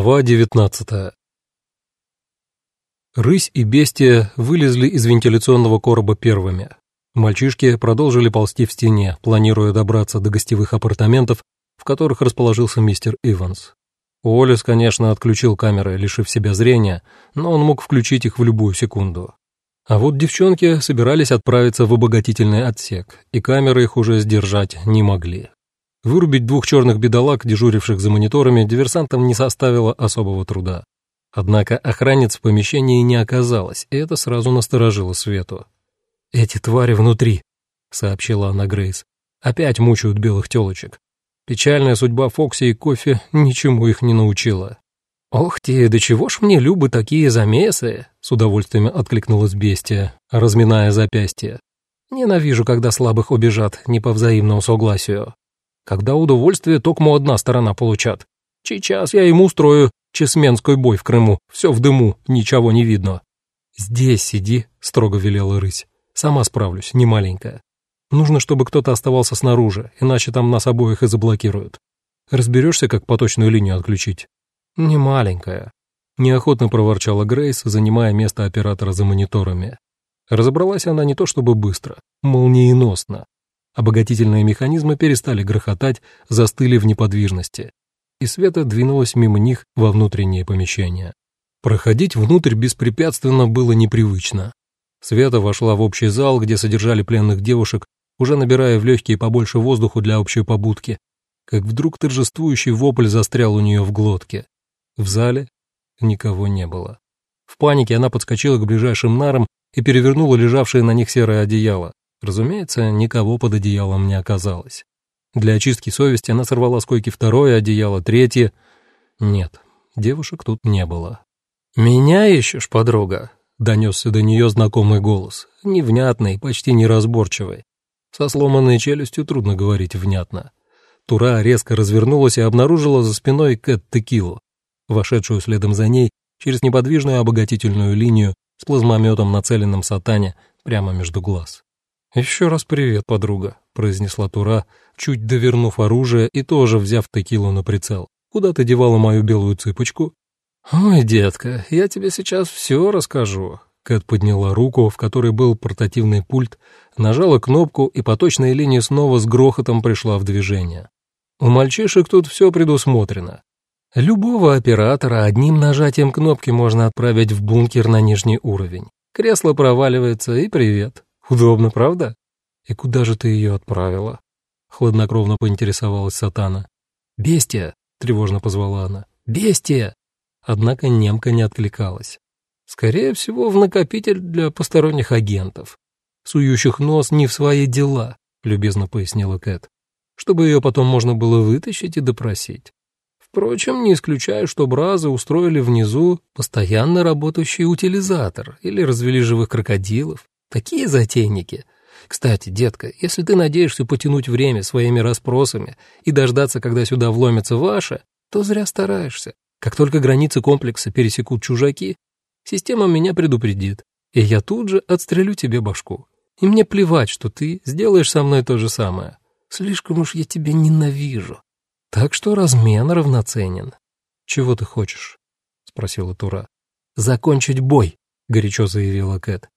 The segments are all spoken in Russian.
Глава девятнадцатая Рысь и бестия вылезли из вентиляционного короба первыми. Мальчишки продолжили ползти в стене, планируя добраться до гостевых апартаментов, в которых расположился мистер Иванс. Уоллес, конечно, отключил камеры, лишив себя зрения, но он мог включить их в любую секунду. А вот девчонки собирались отправиться в обогатительный отсек, и камеры их уже сдержать не могли. Вырубить двух черных бедолаг, дежуривших за мониторами, диверсантам не составило особого труда. Однако охранниц в помещении не оказалось, и это сразу насторожило Свету. «Эти твари внутри», — сообщила она Грейс. «Опять мучают белых телочек. Печальная судьба Фокси и кофе ничему их не научила». «Ох ты, да чего ж мне любы такие замесы?» — с удовольствием откликнулась бестия, разминая запястье. «Ненавижу, когда слабых убежат не по взаимному согласию. Когда удовольствие токмо одна сторона получат. Сейчас я ему устрою чесменской бой в Крыму, все в дыму, ничего не видно. «Здесь сиди», — строго велела рысь. «Сама справлюсь, не маленькая. Нужно, чтобы кто-то оставался снаружи, иначе там нас обоих и заблокируют. Разберешься, как поточную линию отключить?» «Не маленькая», — неохотно проворчала Грейс, занимая место оператора за мониторами. Разобралась она не то чтобы быстро, молниеносно. Обогатительные механизмы перестали грохотать, застыли в неподвижности, и Света двинулась мимо них во внутреннее помещение. Проходить внутрь беспрепятственно было непривычно. Света вошла в общий зал, где содержали пленных девушек, уже набирая в легкие побольше воздуху для общей побудки, как вдруг торжествующий вопль застрял у нее в глотке. В зале никого не было. В панике она подскочила к ближайшим нарам и перевернула лежавшее на них серое одеяло. Разумеется, никого под одеялом не оказалось. Для очистки совести она сорвала с койки второе одеяло, третье. Нет, девушек тут не было. «Меня ищешь, подруга?» — донесся до нее знакомый голос, невнятный, почти неразборчивый. Со сломанной челюстью трудно говорить внятно. Тура резко развернулась и обнаружила за спиной Кэт Текилу, вошедшую следом за ней через неподвижную обогатительную линию с плазмометом, нацеленным сатане прямо между глаз. «Еще раз привет, подруга», — произнесла Тура, чуть довернув оружие и тоже взяв текилу на прицел. «Куда ты девала мою белую цыпочку?» «Ой, детка, я тебе сейчас все расскажу». Кэт подняла руку, в которой был портативный пульт, нажала кнопку, и поточная линия снова с грохотом пришла в движение. У мальчишек тут все предусмотрено. Любого оператора одним нажатием кнопки можно отправить в бункер на нижний уровень. Кресло проваливается, и привет. Удобно, правда? И куда же ты ее отправила? Хладнокровно поинтересовалась Сатана. Бестия, тревожно позвала она. Бестия! Однако немка не откликалась. Скорее всего, в накопитель для посторонних агентов, сующих нос не в свои дела, любезно пояснила Кэт, чтобы ее потом можно было вытащить и допросить. Впрочем, не исключаю, что Бразы устроили внизу постоянно работающий утилизатор или развели живых крокодилов. Такие затейники. Кстати, детка, если ты надеешься потянуть время своими расспросами и дождаться, когда сюда вломится ваша, то зря стараешься. Как только границы комплекса пересекут чужаки, система меня предупредит, и я тут же отстрелю тебе башку. И мне плевать, что ты сделаешь со мной то же самое. Слишком уж я тебя ненавижу. Так что размен равноценен. Чего ты хочешь? спросила Тура. Закончить бой, горячо заявила Кэт.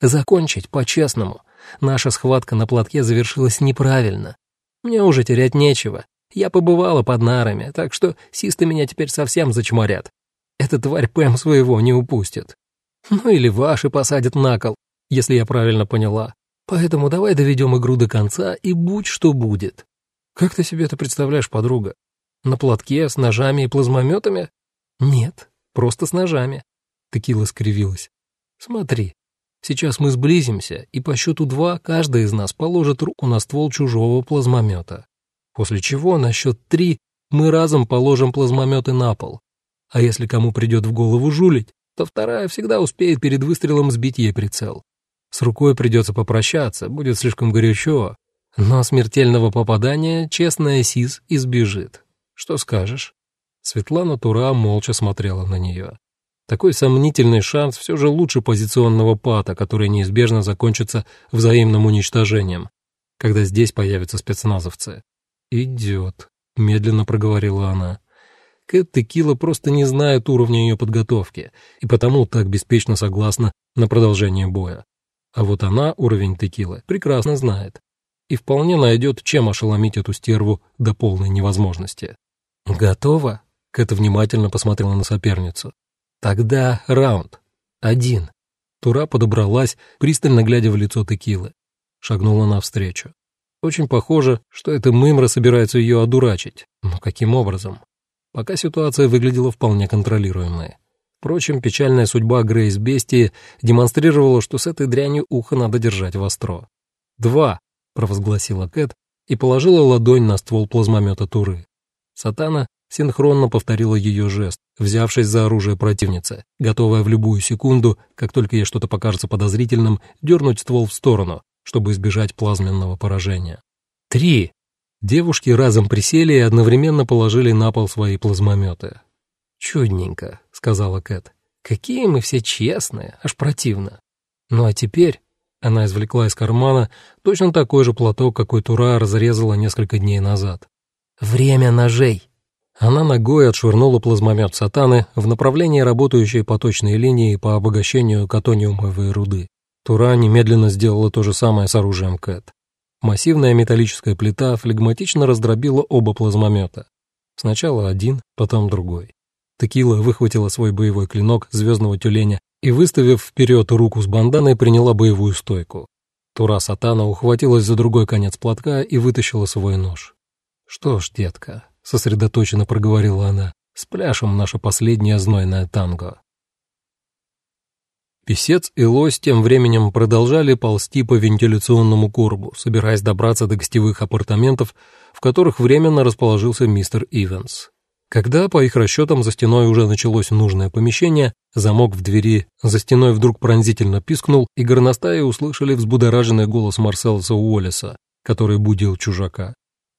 Закончить по-честному. Наша схватка на платке завершилась неправильно. Мне уже терять нечего. Я побывала под нарами, так что систы меня теперь совсем зачморят. Эта тварь Пэм своего не упустит. Ну или ваши посадят на кол, если я правильно поняла. Поэтому давай доведем игру до конца и будь что будет. Как ты себе это представляешь, подруга? На платке с ножами и плазмометами? Нет, просто с ножами. Текила скривилась. Смотри, Сейчас мы сблизимся, и по счету два каждый из нас положит руку на ствол чужого плазмомета. После чего на счет три мы разом положим плазмометы на пол. А если кому придет в голову жулить, то вторая всегда успеет перед выстрелом сбить ей прицел. С рукой придется попрощаться, будет слишком горячо, но смертельного попадания честная Сис избежит. Что скажешь?» Светлана Тура молча смотрела на нее. Такой сомнительный шанс все же лучше позиционного пата, который неизбежно закончится взаимным уничтожением, когда здесь появятся спецназовцы. «Идет», — медленно проговорила она. Кэт Текила просто не знает уровня ее подготовки и потому так беспечно согласна на продолжение боя. А вот она уровень Текилы прекрасно знает и вполне найдет, чем ошеломить эту стерву до полной невозможности. «Готово?» — Кэт внимательно посмотрела на соперницу. «Тогда раунд. Один». Тура подобралась, пристально глядя в лицо Текилы. Шагнула навстречу. Очень похоже, что эта мымра собирается ее одурачить. Но каким образом? Пока ситуация выглядела вполне контролируемой. Впрочем, печальная судьба Грейс Бестии демонстрировала, что с этой дрянью ухо надо держать востро. «Два!» — провозгласила Кэт и положила ладонь на ствол плазмомета Туры. Сатана синхронно повторила ее жест, взявшись за оружие противницы, готовая в любую секунду, как только ей что-то покажется подозрительным, дернуть ствол в сторону, чтобы избежать плазменного поражения. «Три!» Девушки разом присели и одновременно положили на пол свои плазмометы. «Чудненько», — сказала Кэт. «Какие мы все честные, аж противно. Ну а теперь...» Она извлекла из кармана точно такой же платок, какой Тура разрезала несколько дней назад. «Время ножей!» Она ногой отшвырнула плазмомет сатаны в направлении работающей поточной линии по обогащению катониумовой руды. Тура немедленно сделала то же самое с оружием Кэт. Массивная металлическая плита флегматично раздробила оба плазмомета. Сначала один, потом другой. Текила выхватила свой боевой клинок звездного тюленя и, выставив вперед руку с банданой, приняла боевую стойку. Тура Сатана ухватилась за другой конец платка и вытащила свой нож. «Что ж, детка», — сосредоточенно проговорила она, — «спляшем наше последнее знойное танго». Песец и лось тем временем продолжали ползти по вентиляционному коробу, собираясь добраться до гостевых апартаментов, в которых временно расположился мистер Ивенс. Когда, по их расчетам, за стеной уже началось нужное помещение, замок в двери за стеной вдруг пронзительно пискнул, и горностаи услышали взбудораженный голос Марселса Уоллеса, который будил чужака.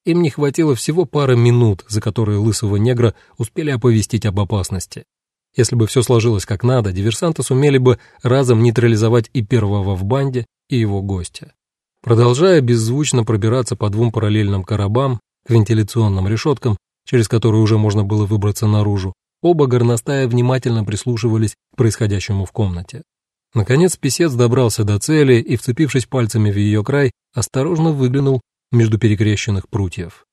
Им не хватило всего пары минут, за которые лысого негра успели оповестить об опасности. Если бы все сложилось как надо, диверсанты сумели бы разом нейтрализовать и первого в банде, и его гостя. Продолжая беззвучно пробираться по двум параллельным коробам к вентиляционным решеткам, через который уже можно было выбраться наружу, оба горностая внимательно прислушивались к происходящему в комнате. Наконец писец добрался до цели и, вцепившись пальцами в ее край, осторожно выглянул между перекрещенных прутьев.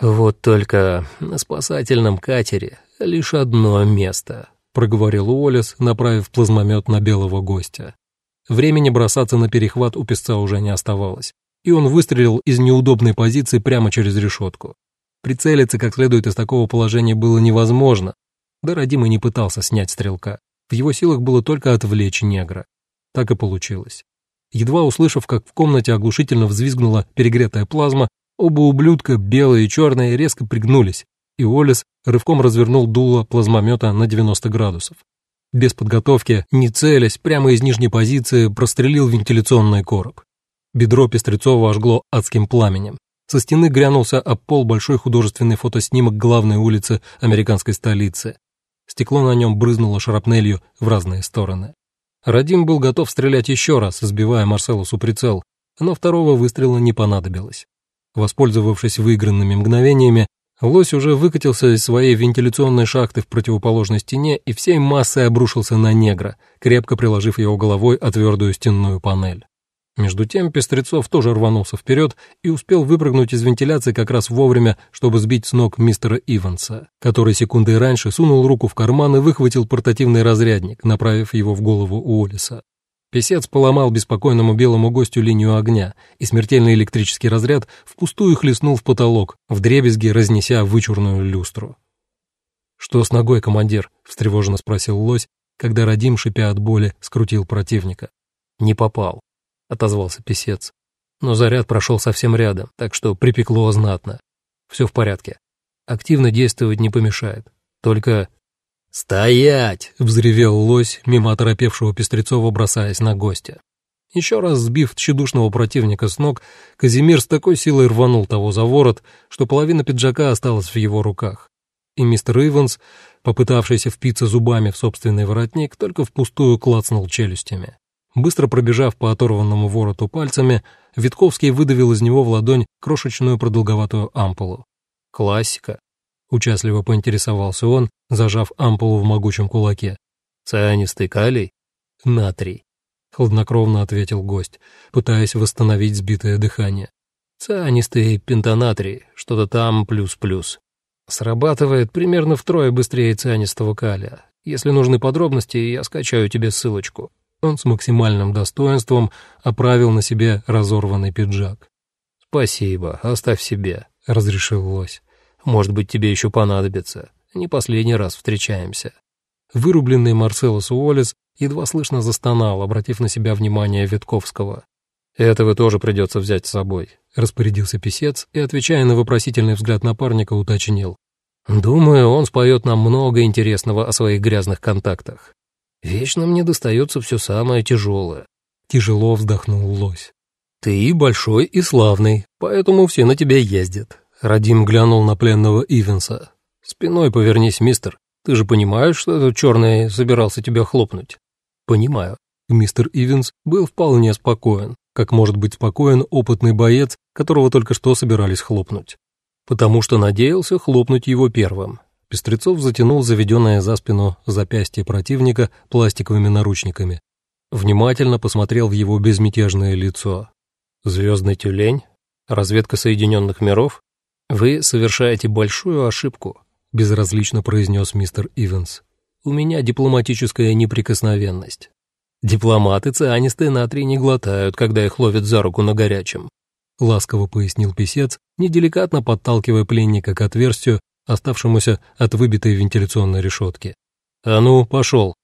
«Вот только на спасательном катере лишь одно место», — проговорил Уоллес, направив плазмомет на белого гостя. Времени бросаться на перехват у песца уже не оставалось, и он выстрелил из неудобной позиции прямо через решетку. Прицелиться как следует из такого положения было невозможно. Да родимый не пытался снять стрелка. В его силах было только отвлечь негра. Так и получилось. Едва услышав, как в комнате оглушительно взвизгнула перегретая плазма, оба ублюдка, белые и черные, резко пригнулись, и Уоллес рывком развернул дуло плазмомета на 90 градусов. Без подготовки, не целясь, прямо из нижней позиции прострелил вентиляционный короб. Бедро Пестрецова ожгло адским пламенем. Со стены грянулся об пол большой художественный фотоснимок главной улицы американской столицы. Стекло на нем брызнуло шрапнелью в разные стороны. Радим был готов стрелять еще раз, сбивая Марселусу прицел, но второго выстрела не понадобилось. Воспользовавшись выигранными мгновениями, лось уже выкатился из своей вентиляционной шахты в противоположной стене и всей массой обрушился на негра, крепко приложив его головой о твердую стенную панель. Между тем Пестрецов тоже рванулся вперед и успел выпрыгнуть из вентиляции как раз вовремя, чтобы сбить с ног мистера Иванса, который секундой раньше сунул руку в карман и выхватил портативный разрядник, направив его в голову Уоллеса. Песец поломал беспокойному белому гостю линию огня, и смертельный электрический разряд впустую хлестнул в потолок, вдребезги разнеся вычурную люстру. «Что с ногой, командир?» — встревоженно спросил лось, когда Радим, шипя от боли, скрутил противника. «Не попал», отозвался писец. Но заряд прошел совсем рядом, так что припекло знатно. Все в порядке. Активно действовать не помешает. Только... «Стоять!» — взревел лось, мимо оторопевшего Пестрецова, бросаясь на гостя. Еще раз сбив тщедушного противника с ног, Казимир с такой силой рванул того за ворот, что половина пиджака осталась в его руках. И мистер Иванс, попытавшийся впиться зубами в собственный воротник, только впустую клацнул челюстями. Быстро пробежав по оторванному вороту пальцами, Витковский выдавил из него в ладонь крошечную продолговатую ампулу. Классика. Участливо поинтересовался он, зажав ампулу в могучем кулаке. «Цианистый калий?» «Натрий», — хладнокровно ответил гость, пытаясь восстановить сбитое дыхание. «Цианистый пентанатрий, что-то там плюс-плюс. Срабатывает примерно втрое быстрее цианистого калия. Если нужны подробности, я скачаю тебе ссылочку». Он с максимальным достоинством оправил на себе разорванный пиджак. «Спасибо, оставь себе», — разрешил лось. Может быть, тебе еще понадобится. Не последний раз встречаемся». Вырубленный Марселос Уоллес едва слышно застонал, обратив на себя внимание Витковского. «Этого тоже придется взять с собой», — распорядился писец и, отвечая на вопросительный взгляд напарника, уточнил. «Думаю, он споет нам много интересного о своих грязных контактах. Вечно мне достается все самое тяжелое». Тяжело вздохнул лось. «Ты большой и славный, поэтому все на тебя ездят. Радим глянул на пленного Ивенса. «Спиной повернись, мистер. Ты же понимаешь, что этот черный собирался тебя хлопнуть?» «Понимаю». Мистер Ивенс был вполне спокоен, как может быть спокоен опытный боец, которого только что собирались хлопнуть. Потому что надеялся хлопнуть его первым. Пестрецов затянул заведенное за спину запястье противника пластиковыми наручниками. Внимательно посмотрел в его безмятежное лицо. «Звездный тюлень? Разведка Соединенных миров? «Вы совершаете большую ошибку», — безразлично произнес мистер Ивенс. «У меня дипломатическая неприкосновенность. Дипломаты цианистые натрий не глотают, когда их ловят за руку на горячем», — ласково пояснил писец, неделикатно подталкивая пленника к отверстию, оставшемуся от выбитой вентиляционной решетки. «А ну, пошел!»